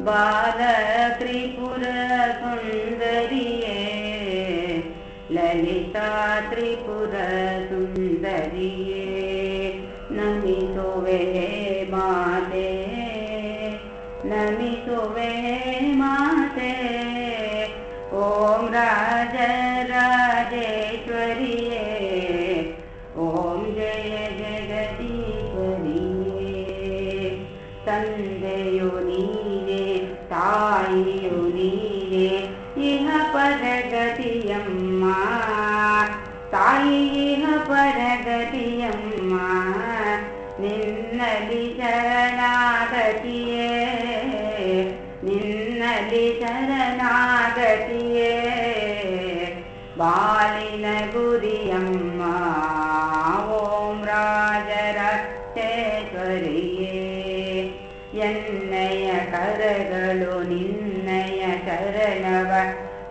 बाल त्रिपुर सुन्दरिये ललिता त्रिपुर सुन्दरिये नमितुवे माते। नमितुवे माते ॐ राजराजेश्वरिये ॐ जय नीरे युरीरे इह परगति अम्मा ताय परगति अम् ನಿನ್ನಲಿ ಶರಣಾಗತಿಯೇ चरणादति निन्न चरणादति बालिनगुरियम्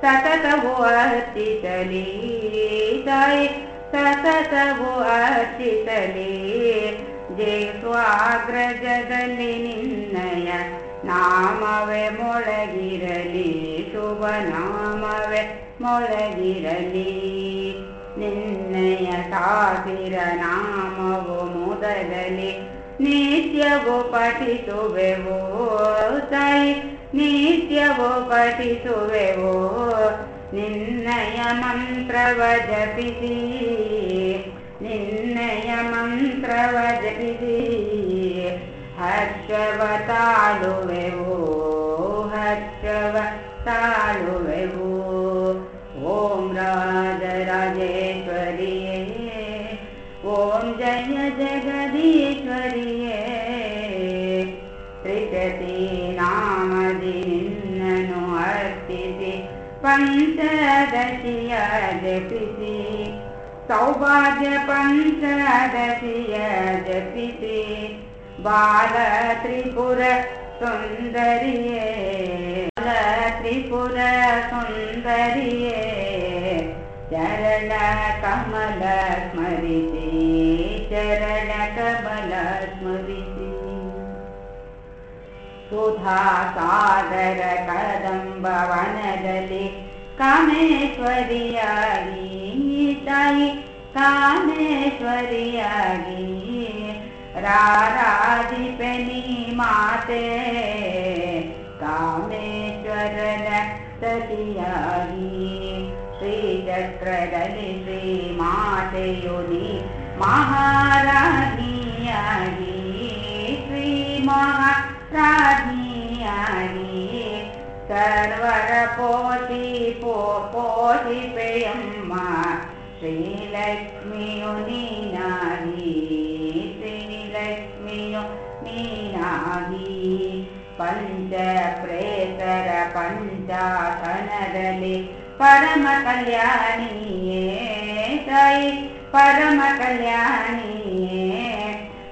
ಸತತವು ಅರ್ಚಿಸಲಿ ತಾಯಿ ಸತತವು ಅರ್ಚಿಸಲಿ ಜಯ ಸ್ವಾಗ್ರಜದಲ್ಲಿ ನಿನ್ನಯ ನಾಮವೇ ಮೊಳಗಿರಲಿ ಶುಭ ನಾಮವೇ ಮೊಳಗಿರಲಿ ನಿನ್ನಯ ಸಾವಿರ ನಾಮವು ಮೊದಲಲಿ ನಿತ್ಯವೂ ಪಠಿಸುವೆವು ತಾಯಿ ನಿತ್ಯವೂ ಪಠಿಸುವೆವು ನಿನ್ನಯ ಮಂತ್ರವ ಜಪಿಸಿ ನಿನ್ನಯ ಮಂತ್ರವ ಜಪಿಸಿ ಹರ್ಷವ ತಾಳುವೆವು ಹರ್ಷವ ತಾಳುವೆವು ಓಂ ರಾಜರಾಜೇಶ್ವರಿಯೇ ಓಂ ಜಯ ಜಗದೀಶ್ವರಿಯೇ पञ्चदशि य जपिति सौभाग्य पञ्चदशि य जपिति बाल त्रिपुर सुन्दरि ए बाल त्रिपुर सुन्दरि चरल सुधा सादर कदम्बवन कामेश्वरि आगी ताई कामेश्वरि आगि राधापनि माते कामेश्वर न तयागी श्री महाराज्ञियागी श्री ಸರ್ವರ ಪೋಷಿ ಪೋ ಪೋಷಿಪೆಯಮ್ಮ ಶ್ರೀಲಕ್ಷ್ಮಿಯು ನೀನಾಗಿ ಶ್ರೀಲಕ್ಷ್ಮಿಯು ನೀನಾಗಿ ಪಂಚ ಪ್ರೇತರ ಪಂಚಾಸನದಲ್ಲಿ ಪರಮ ಕಲ್ಯಾಣಿಯೇ ತಾಯಿ ಪರಮ ಕಲ್ಯಾಣಿಯೇ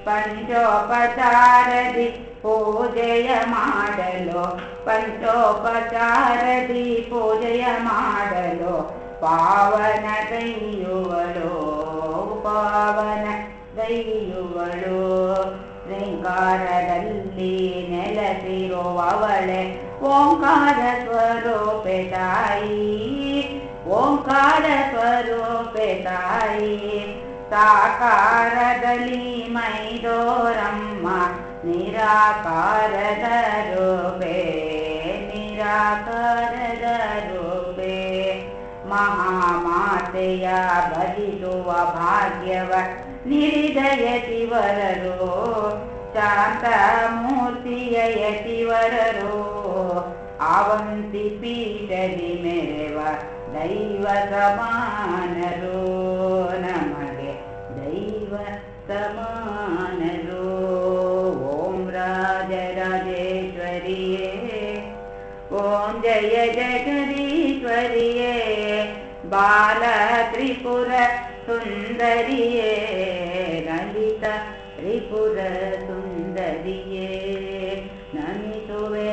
ಪಂಚೋಪಚಾರದಿ ಪೂಜೆಯ ಮಾಡಲು ಪಂಚೋಪಚಾರದಿ ಪೂಜೆಯ ಮಾಡಲು ಪಾವನ ಗೈಯುವಳು ಪಾವನ ಗೈಯುವಳು ಶೃಂಗಾರದಲ್ಲಿ ನೆಲೆಸಿರುವವಳೆ ಓಂಕಾರ ಸ್ವರೂಪೆ ತಾಯಿ ಓಂಕಾರ ಸ್ವರೂಪೆ ತಾಯಿ ಸಾಕಾರದಲ್ಲಿ ಮೈದೋರಮ್ಮ ನಿರಾಕಾರದ ರೂಪೆ ನಿರಾಕಾರದ ರೂಪೆ ಮಹಾಮಾತೆಯ ಭಜಿಸುವ ಭಾಗ್ಯವ ನಿರಿದಯ ಶಿವರರು ಶಾಂತ ಮೂರ್ತಿಯ ಯತಿವರರು ಅವಂತಿ ಪೀಠದಿ ಮೆರೆವ ದೈವ ಸಮಾನರು ஞானரோ ஓம் ராஜராஜேஸ்வரியே ஓம் ஜய ஜெகதீஸ்வரியே பால திரிபுர சுந்தரியே லலிதா திரிபுர சுந்தரியே நமிசுவே